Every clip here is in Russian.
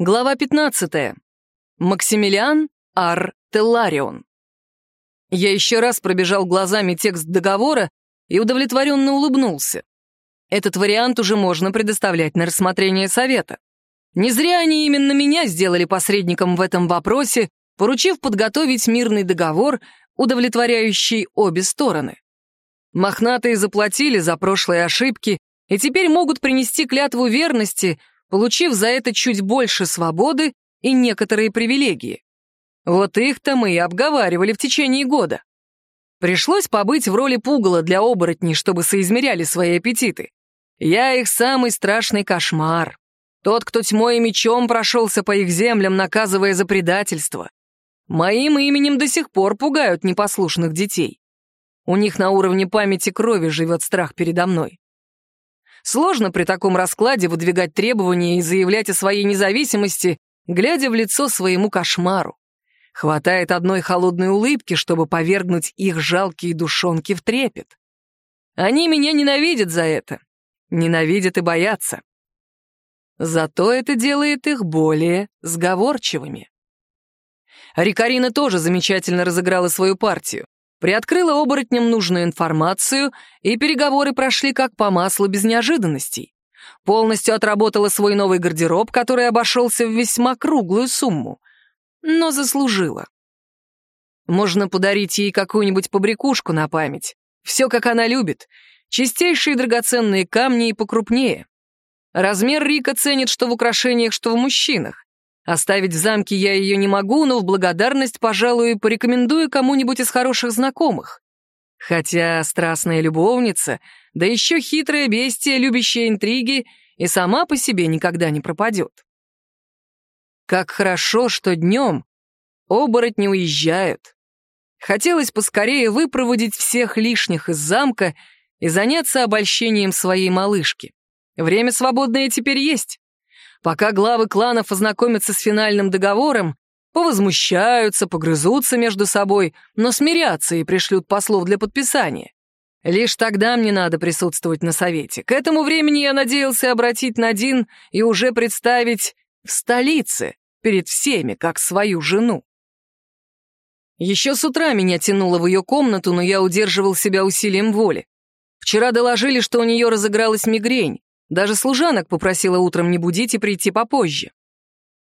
Глава 15. Максимилиан Ар Телларион. Я еще раз пробежал глазами текст договора и удовлетворенно улыбнулся. Этот вариант уже можно предоставлять на рассмотрение совета. Не зря они именно меня сделали посредником в этом вопросе, поручив подготовить мирный договор, удовлетворяющий обе стороны. Мохнатые заплатили за прошлые ошибки и теперь могут принести клятву верности — получив за это чуть больше свободы и некоторые привилегии. Вот их-то мы и обговаривали в течение года. Пришлось побыть в роли пугала для оборотней, чтобы соизмеряли свои аппетиты. Я их самый страшный кошмар. Тот, кто тьмой и мечом прошелся по их землям, наказывая за предательство. Моим именем до сих пор пугают непослушных детей. У них на уровне памяти крови живет страх передо мной. Сложно при таком раскладе выдвигать требования и заявлять о своей независимости, глядя в лицо своему кошмару. Хватает одной холодной улыбки, чтобы повергнуть их жалкие душонки в трепет. Они меня ненавидят за это. Ненавидят и боятся. Зато это делает их более сговорчивыми. Рикарина тоже замечательно разыграла свою партию приоткрыла оборотням нужную информацию, и переговоры прошли как по маслу без неожиданностей. Полностью отработала свой новый гардероб, который обошелся в весьма круглую сумму. Но заслужила. Можно подарить ей какую-нибудь побрякушку на память. Все, как она любит. Чистейшие драгоценные камни и покрупнее. Размер Рика ценит что в украшениях, что в мужчинах. Оставить в замке я ее не могу, но в благодарность, пожалуй, порекомендую кому-нибудь из хороших знакомых. Хотя страстная любовница, да еще хитрая бестия, любящая интриги, и сама по себе никогда не пропадет. Как хорошо, что днем оборотни уезжают. Хотелось поскорее выпроводить всех лишних из замка и заняться обольщением своей малышки. Время свободное теперь есть. Пока главы кланов ознакомятся с финальным договором, повозмущаются, погрызутся между собой, но смирятся и пришлют послов для подписания. Лишь тогда мне надо присутствовать на совете. К этому времени я надеялся обратить Надин и уже представить в столице перед всеми, как свою жену. Еще с утра меня тянуло в ее комнату, но я удерживал себя усилием воли. Вчера доложили, что у нее разыгралась мигрень. Даже служанок попросила утром не будить и прийти попозже.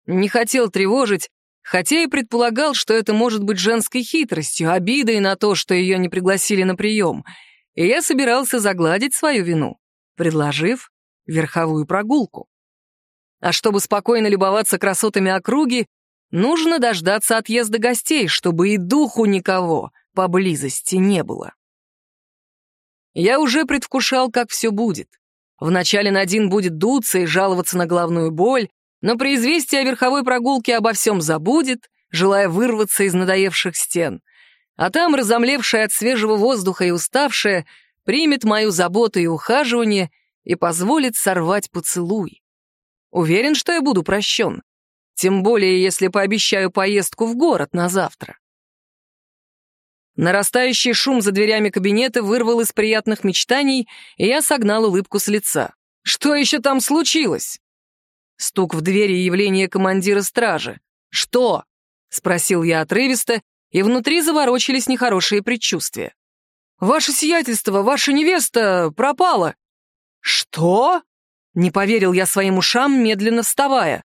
Не хотел тревожить, хотя и предполагал, что это может быть женской хитростью, обидой на то, что ее не пригласили на прием, и я собирался загладить свою вину, предложив верховую прогулку. А чтобы спокойно любоваться красотами округи, нужно дождаться отъезда гостей, чтобы и духу никого поблизости не было. Я уже предвкушал, как все будет. Вначале Надин будет дуться и жаловаться на головную боль, но при известии о верховой прогулке обо всем забудет, желая вырваться из надоевших стен. А там, разомлевшая от свежего воздуха и уставшая, примет мою заботу и ухаживание и позволит сорвать поцелуй. Уверен, что я буду прощен. Тем более, если пообещаю поездку в город на завтра. Нарастающий шум за дверями кабинета вырвал из приятных мечтаний, и я согнал улыбку с лица. «Что еще там случилось?» Стук в двери и явление командира стражи. «Что?» — спросил я отрывисто, и внутри заворочились нехорошие предчувствия. «Ваше сиятельство, ваша невеста пропала!» «Что?» — не поверил я своим ушам, медленно вставая.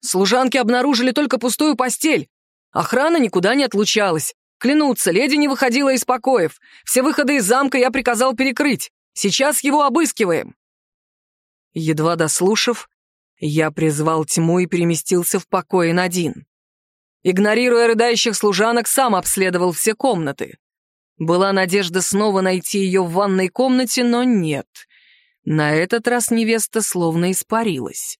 Служанки обнаружили только пустую постель. Охрана никуда не отлучалась. Клянуться, леди не выходила из покоев. Все выходы из замка я приказал перекрыть. Сейчас его обыскиваем. Едва дослушав, я призвал тьму и переместился в покое Надин. Игнорируя рыдающих служанок, сам обследовал все комнаты. Была надежда снова найти ее в ванной комнате, но нет. На этот раз невеста словно испарилась.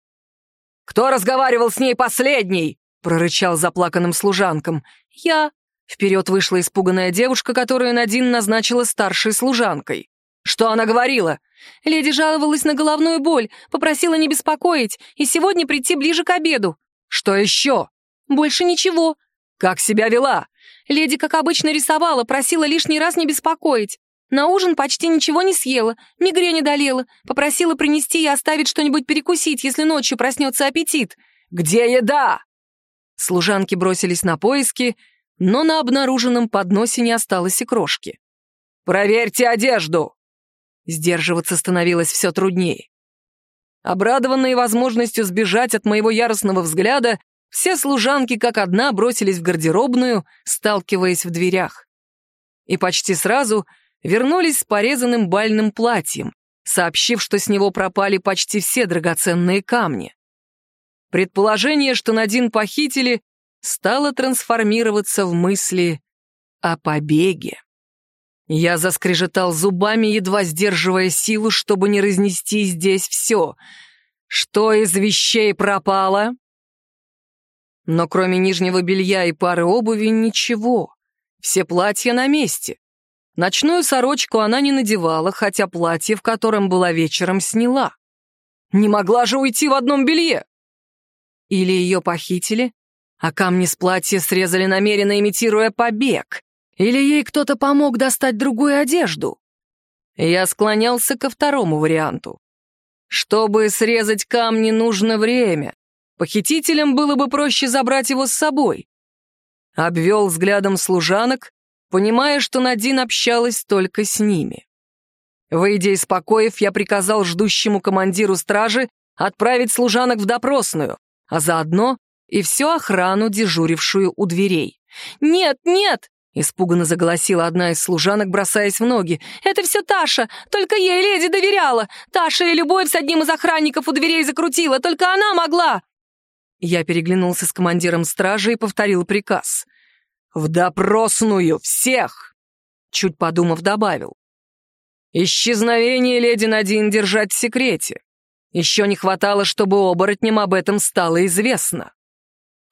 «Кто разговаривал с ней последний?» — прорычал заплаканным служанкам. «Я», Вперед вышла испуганная девушка, которую Надин назначила старшей служанкой. «Что она говорила?» «Леди жаловалась на головную боль, попросила не беспокоить и сегодня прийти ближе к обеду». «Что еще?» «Больше ничего». «Как себя вела?» «Леди, как обычно, рисовала, просила лишний раз не беспокоить. На ужин почти ничего не съела, мигрень одолела, попросила принести и оставить что-нибудь перекусить, если ночью проснется аппетит». Где еда?» Служанки бросились на поиски, но на обнаруженном подносе не осталось и крошки. «Проверьте одежду!» Сдерживаться становилось все труднее. Обрадованные возможностью сбежать от моего яростного взгляда, все служанки как одна бросились в гардеробную, сталкиваясь в дверях. И почти сразу вернулись с порезанным бальным платьем, сообщив, что с него пропали почти все драгоценные камни. Предположение, что Надин похитили, стало трансформироваться в мысли о побеге. Я заскрежетал зубами, едва сдерживая силу, чтобы не разнести здесь все. Что из вещей пропало? Но кроме нижнего белья и пары обуви ничего. Все платья на месте. Ночную сорочку она не надевала, хотя платье, в котором была вечером, сняла. Не могла же уйти в одном белье. Или ее похитили, а камни с платья срезали намеренно, имитируя побег. Или ей кто-то помог достать другую одежду? Я склонялся ко второму варианту. Чтобы срезать камни, нужно время. Похитителям было бы проще забрать его с собой. Обвел взглядом служанок, понимая, что Надин общалась только с ними. Выйдя из покоев, я приказал ждущему командиру стражи отправить служанок в допросную, а заодно и всю охрану, дежурившую у дверей. «Нет, нет!» Испуганно заголосила одна из служанок, бросаясь в ноги. «Это все Таша! Только ей леди доверяла! Таша и любовь с одним из охранников у дверей закрутила! Только она могла!» Я переглянулся с командиром стражи и повторил приказ. «В допросную! Всех!» Чуть подумав, добавил. «Исчезновение леди Надин держать в секрете. Еще не хватало, чтобы оборотням об этом стало известно.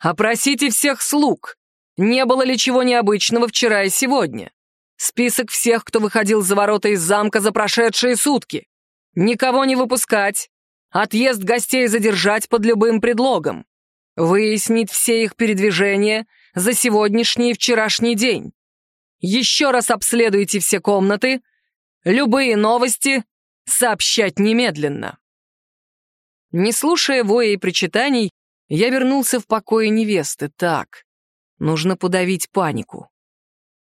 Опросите всех слуг, не было ли чего необычного вчера и сегодня? Список всех, кто выходил за ворота из замка за прошедшие сутки. Никого не выпускать. Отъезд гостей задержать под любым предлогом. Выяснить все их передвижения за сегодняшний и вчерашний день. Еще раз обследуйте все комнаты. Любые новости сообщать немедленно. Не слушая воя и причитаний, я вернулся в покое невесты. Так, Нужно подавить панику.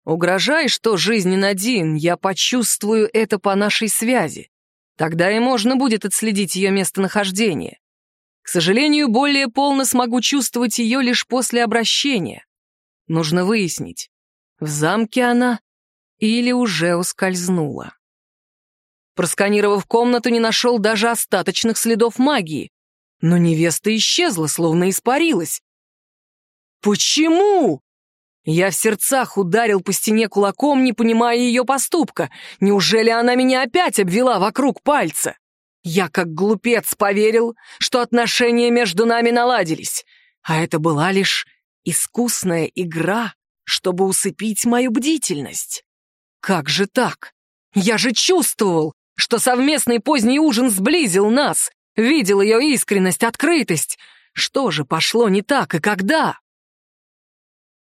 Угрожай, что жизнен один, я почувствую это по нашей связи. Тогда и можно будет отследить ее местонахождение. К сожалению, более полно смогу чувствовать ее лишь после обращения. Нужно выяснить, в замке она или уже ускользнула. Просканировав комнату, не нашел даже остаточных следов магии. Но невеста исчезла, словно испарилась. «Почему?» Я в сердцах ударил по стене кулаком, не понимая ее поступка. Неужели она меня опять обвела вокруг пальца? Я, как глупец, поверил, что отношения между нами наладились, а это была лишь искусная игра, чтобы усыпить мою бдительность. Как же так? Я же чувствовал, что совместный поздний ужин сблизил нас, видел ее искренность, открытость. Что же пошло не так и когда?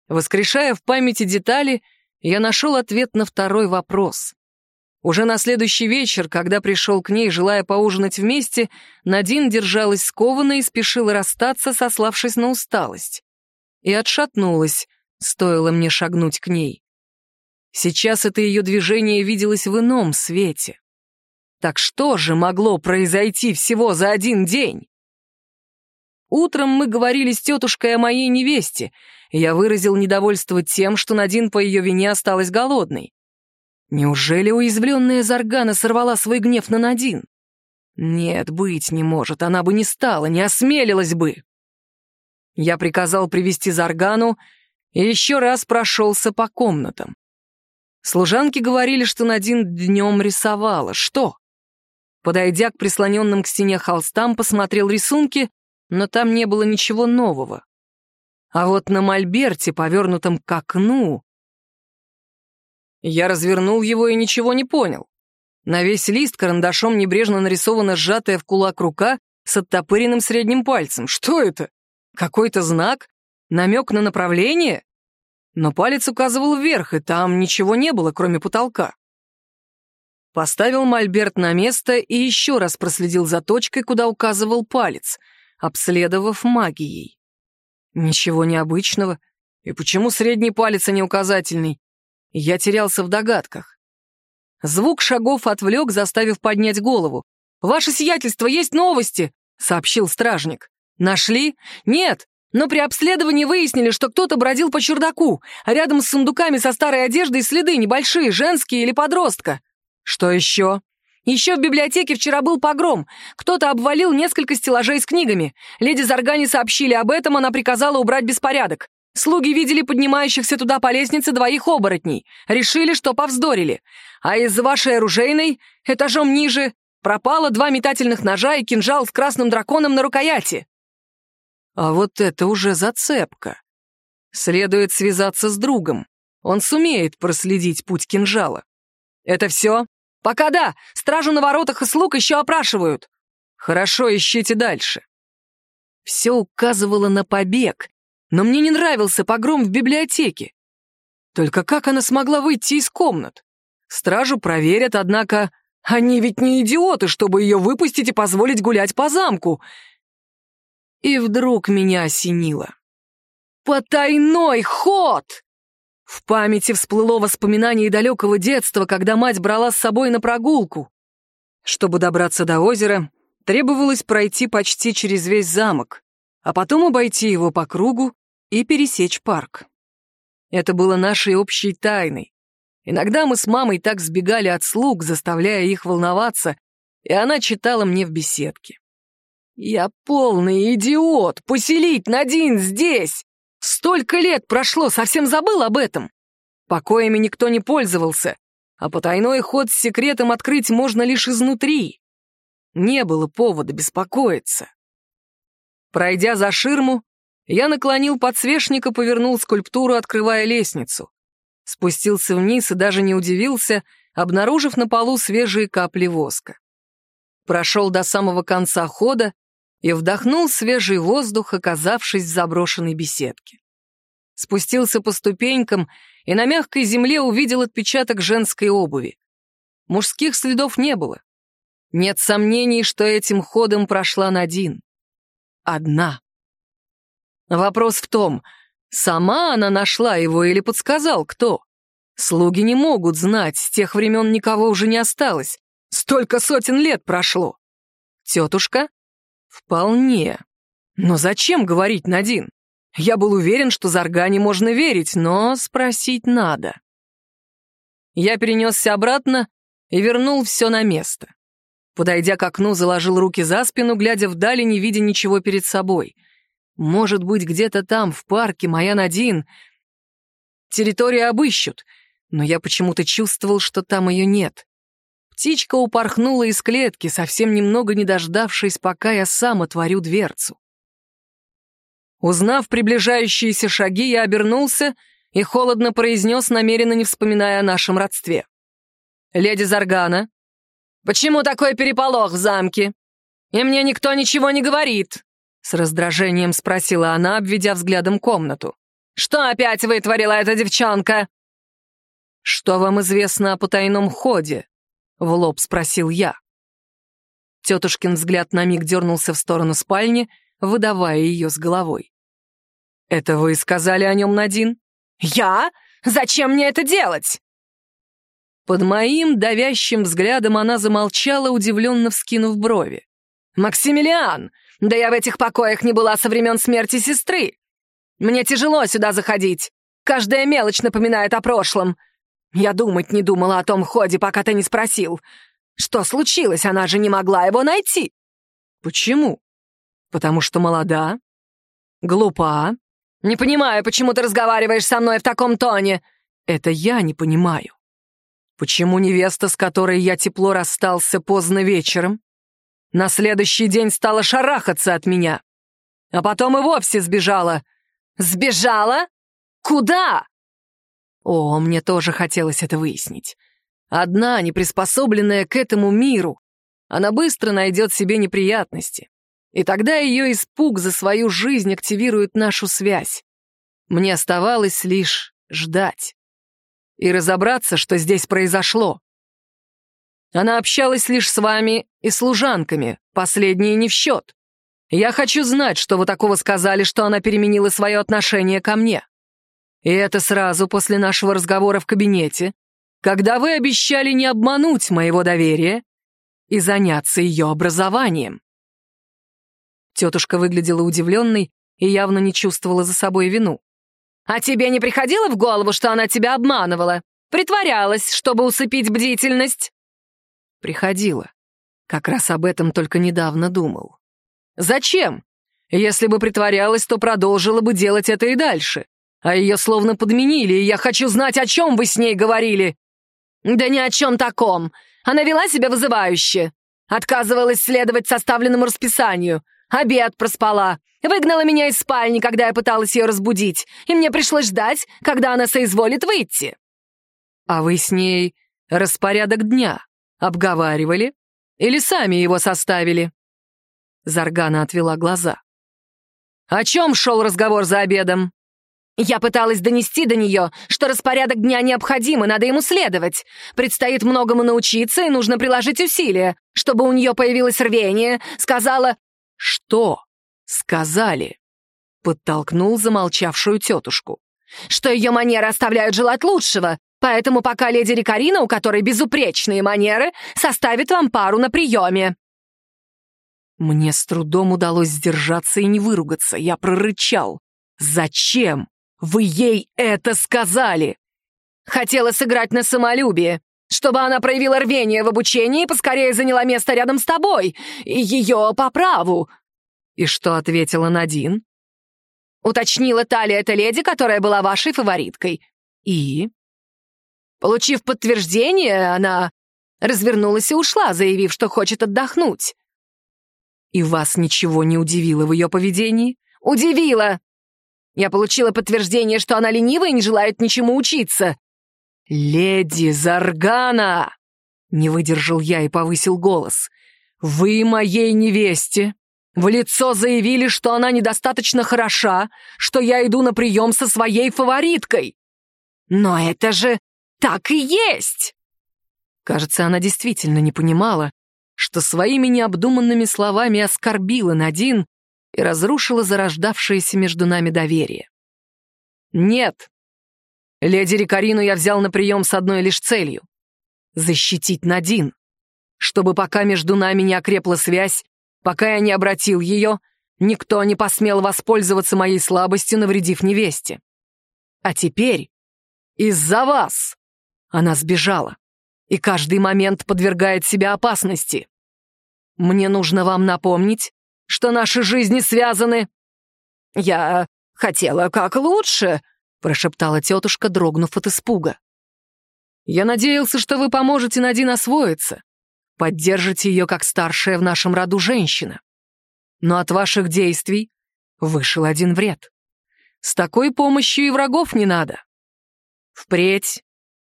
Воскрешая в памяти детали, я нашел ответ на второй вопрос. Уже на следующий вечер, когда пришел к ней, желая поужинать вместе, Надин держалась скованно и спешила расстаться, сославшись на усталость. И отшатнулась, стоило мне шагнуть к ней. Сейчас это ее движение виделось в ином свете. Так что же могло произойти всего за один день? Утром мы говорили с тетушкой о моей невесте, я выразил недовольство тем, что Надин по ее вине осталась голодной. Неужели уязвленная Заргана сорвала свой гнев на Надин? Нет, быть не может, она бы не стала, не осмелилась бы. Я приказал привести Заргану и еще раз прошелся по комнатам. Служанки говорили, что Надин днем рисовала. Что? Подойдя к прислоненным к стене холстам, посмотрел рисунки но там не было ничего нового. А вот на мольберте, повернутом к окну... Я развернул его и ничего не понял. На весь лист карандашом небрежно нарисована сжатая в кулак рука с оттопыренным средним пальцем. Что это? Какой-то знак? Намек на направление? Но палец указывал вверх, и там ничего не было, кроме потолка. Поставил мольберт на место и еще раз проследил за точкой, куда указывал палец — обследовав магией. Ничего необычного. И почему средний палец, а не указательный? Я терялся в догадках. Звук шагов отвлек, заставив поднять голову. «Ваше сиятельство, есть новости!» — сообщил стражник. «Нашли? Нет, но при обследовании выяснили, что кто-то бродил по чердаку, а рядом с сундуками со старой одеждой следы небольшие, женские или подростка. Что еще? Еще в библиотеке вчера был погром. Кто-то обвалил несколько стеллажей с книгами. Леди Заргани сообщили об этом, она приказала убрать беспорядок. Слуги видели поднимающихся туда по лестнице двоих оборотней. Решили, что повздорили. А из вашей оружейной, этажом ниже, пропало два метательных ножа и кинжал с красным драконом на рукояти. А вот это уже зацепка. Следует связаться с другом. Он сумеет проследить путь кинжала. Это все? Пока да. Стражу на воротах и слуг еще опрашивают. Хорошо, ищите дальше. Все указывало на побег, но мне не нравился погром в библиотеке. Только как она смогла выйти из комнат? Стражу проверят, однако они ведь не идиоты, чтобы ее выпустить и позволить гулять по замку. И вдруг меня осенило. Потайной ход! В памяти всплыло воспоминание далекого детства, когда мать брала с собой на прогулку. Чтобы добраться до озера, требовалось пройти почти через весь замок, а потом обойти его по кругу и пересечь парк. Это было нашей общей тайной. Иногда мы с мамой так сбегали от слуг, заставляя их волноваться, и она читала мне в беседке. «Я полный идиот! Поселить Надин здесь! Столько лет прошло, совсем забыл об этом! Покоями никто не пользовался, а потайной ход с секретом открыть можно лишь изнутри. Не было повода беспокоиться. Пройдя за ширму, я наклонил подсвечник и повернул скульптуру, открывая лестницу. Спустился вниз и даже не удивился, обнаружив на полу свежие капли воска. Прошел до самого конца хода и вдохнул свежий воздух, оказавшись в заброшенной беседке. Спустился по ступенькам и на мягкой земле увидел отпечаток женской обуви. Мужских следов не было. Нет сомнений, что этим ходом прошла Надин. Одна. Вопрос в том, сама она нашла его или подсказал кто? Слуги не могут знать, с тех времен никого уже не осталось. Столько сотен лет прошло. Тетушка? Вполне. Но зачем говорить Надин? Я был уверен, что Заргане можно верить, но спросить надо. Я перенесся обратно и вернул все на место. Подойдя к окну, заложил руки за спину, глядя вдали, не видя ничего перед собой. Может быть, где-то там, в парке, моя Надин. Территорию обыщут, но я почему-то чувствовал, что там ее нет. Птичка упорхнула из клетки, совсем немного не дождавшись, пока я сам отворю дверцу. Узнав приближающиеся шаги, я обернулся и холодно произнес, намеренно не вспоминая о нашем родстве. «Леди Заргана, почему такой переполох в замке? И мне никто ничего не говорит!» С раздражением спросила она, обведя взглядом комнату. «Что опять вытворила эта девчонка?» «Что вам известно о потайном ходе?» — в лоб спросил я. Тетушкин взгляд на миг дернулся в сторону спальни, выдавая ее с головой. «Это вы сказали о нем, Надин?» «Я? Зачем мне это делать?» Под моим давящим взглядом она замолчала, удивленно вскинув брови. «Максимилиан, да я в этих покоях не была со времен смерти сестры. Мне тяжело сюда заходить. Каждая мелочь напоминает о прошлом. Я думать не думала о том ходе, пока ты не спросил. Что случилось? Она же не могла его найти. Почему? Потому что молода, глупа. Не понимаю, почему ты разговариваешь со мной в таком тоне. Это я не понимаю. Почему невеста, с которой я тепло расстался поздно вечером, на следующий день стала шарахаться от меня, а потом и вовсе сбежала. Сбежала? Куда? О, мне тоже хотелось это выяснить. Одна, не приспособленная к этому миру, она быстро найдет себе неприятности. И тогда ее испуг за свою жизнь активирует нашу связь. Мне оставалось лишь ждать и разобраться, что здесь произошло. Она общалась лишь с вами и служанками, последние не в счет. Я хочу знать, что вы такого сказали, что она переменила свое отношение ко мне. И это сразу после нашего разговора в кабинете, когда вы обещали не обмануть моего доверия и заняться ее образованием. Тетушка выглядела удивленной и явно не чувствовала за собой вину. «А тебе не приходило в голову, что она тебя обманывала? Притворялась, чтобы усыпить бдительность?» «Приходило. Как раз об этом только недавно думал. Зачем? Если бы притворялась, то продолжила бы делать это и дальше. А ее словно подменили, и я хочу знать, о чем вы с ней говорили». «Да ни о чем таком. Она вела себя вызывающе. Отказывалась следовать составленному расписанию. Обед проспала. Выгнала меня из спальни, когда я пыталась ее разбудить. И мне пришлось ждать, когда она соизволит выйти. А вы с ней распорядок дня обговаривали? Или сами его составили? Заргана отвела глаза. О чем шел разговор за обедом? Я пыталась донести до нее, что распорядок дня необходим, и надо ему следовать. Предстоит многому научиться, и нужно приложить усилия, чтобы у нее появилось рвение. Сказала... Что? Сказали. Подтолкнул замолчавшую тетушку. Что ее манеры оставляют желать лучшего, поэтому пока леди Рикарина, у которой безупречные манеры, составит вам пару на приеме. Мне с трудом удалось сдержаться и не выругаться. Я прорычал. «Зачем?» Вы ей это сказали!» «Хотела сыграть на самолюбие, чтобы она проявила рвение в обучении и поскорее заняла место рядом с тобой, и ее по праву». «И что ответила Надин?» «Уточнила Талия эта леди, которая была вашей фавориткой». «И?» Получив подтверждение, она развернулась и ушла, заявив, что хочет отдохнуть. «И вас ничего не удивило в ее поведении?» «Удивило! Я получила подтверждение, что она ленива и не желает ничему учиться. «Леди Заргана!» — не выдержал я и повысил голос. «Вы моей невесте в лицо заявили, что она недостаточно хороша, что я иду на прием со своей фавориткой. Но это же так и есть!» Кажется, она действительно не понимала, что своими необдуманными словами оскорбила Надин и разрушила зарождавшееся между нами доверие. Нет. Леди Рикарину я взял на прием с одной лишь целью — защитить Надин, чтобы пока между нами не окрепла связь, пока я не обратил ее, никто не посмел воспользоваться моей слабостью, навредив невесте. А теперь из-за вас она сбежала и каждый момент подвергает себя опасности. Мне нужно вам напомнить, что наши жизни связаны». «Я хотела как лучше», — прошептала тетушка, дрогнув от испуга. «Я надеялся, что вы поможете Надин освоиться, поддержите ее как старшая в нашем роду женщина. Но от ваших действий вышел один вред. С такой помощью и врагов не надо. Впредь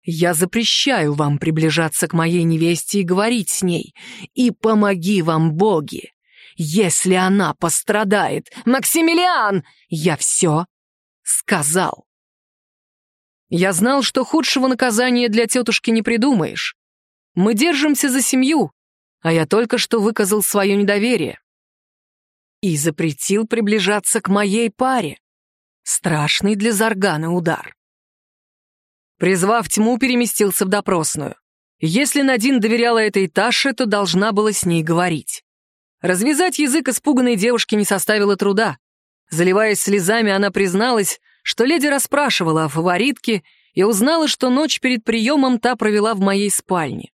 я запрещаю вам приближаться к моей невесте и говорить с ней, и помоги вам боги, если она пострадает. Максимилиан! Я все сказал. Я знал, что худшего наказания для тетушки не придумаешь. Мы держимся за семью, а я только что выказал свое недоверие. И запретил приближаться к моей паре. Страшный для Заргана удар. Призвав тьму, переместился в допросную. Если Надин доверяла этой Таше, то должна была с ней говорить. Развязать язык испуганной девушки не составило труда. Заливаясь слезами, она призналась, что леди расспрашивала о фаворитке и узнала, что ночь перед приемом та провела в моей спальне.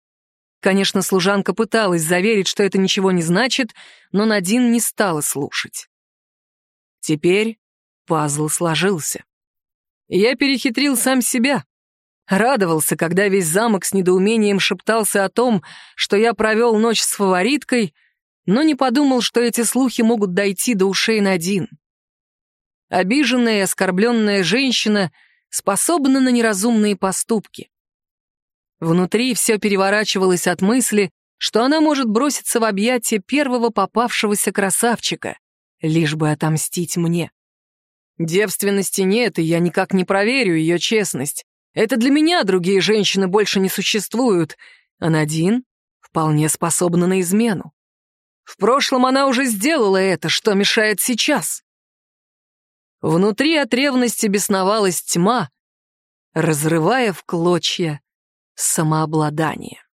Конечно, служанка пыталась заверить, что это ничего не значит, но Надин не стала слушать. Теперь пазл сложился. Я перехитрил сам себя. Радовался, когда весь замок с недоумением шептался о том, что я провел ночь с фавориткой — но не подумал, что эти слухи могут дойти до ушей Надин. Обиженная и оскорбленная женщина способна на неразумные поступки. Внутри все переворачивалось от мысли, что она может броситься в объятия первого попавшегося красавчика, лишь бы отомстить мне. Девственности нет, и я никак не проверю ее честность. Это для меня другие женщины больше не существуют, а Надин вполне способна на измену. В прошлом она уже сделала это, что мешает сейчас. Внутри от ревности бесновалась тьма, разрывая в клочья самообладание.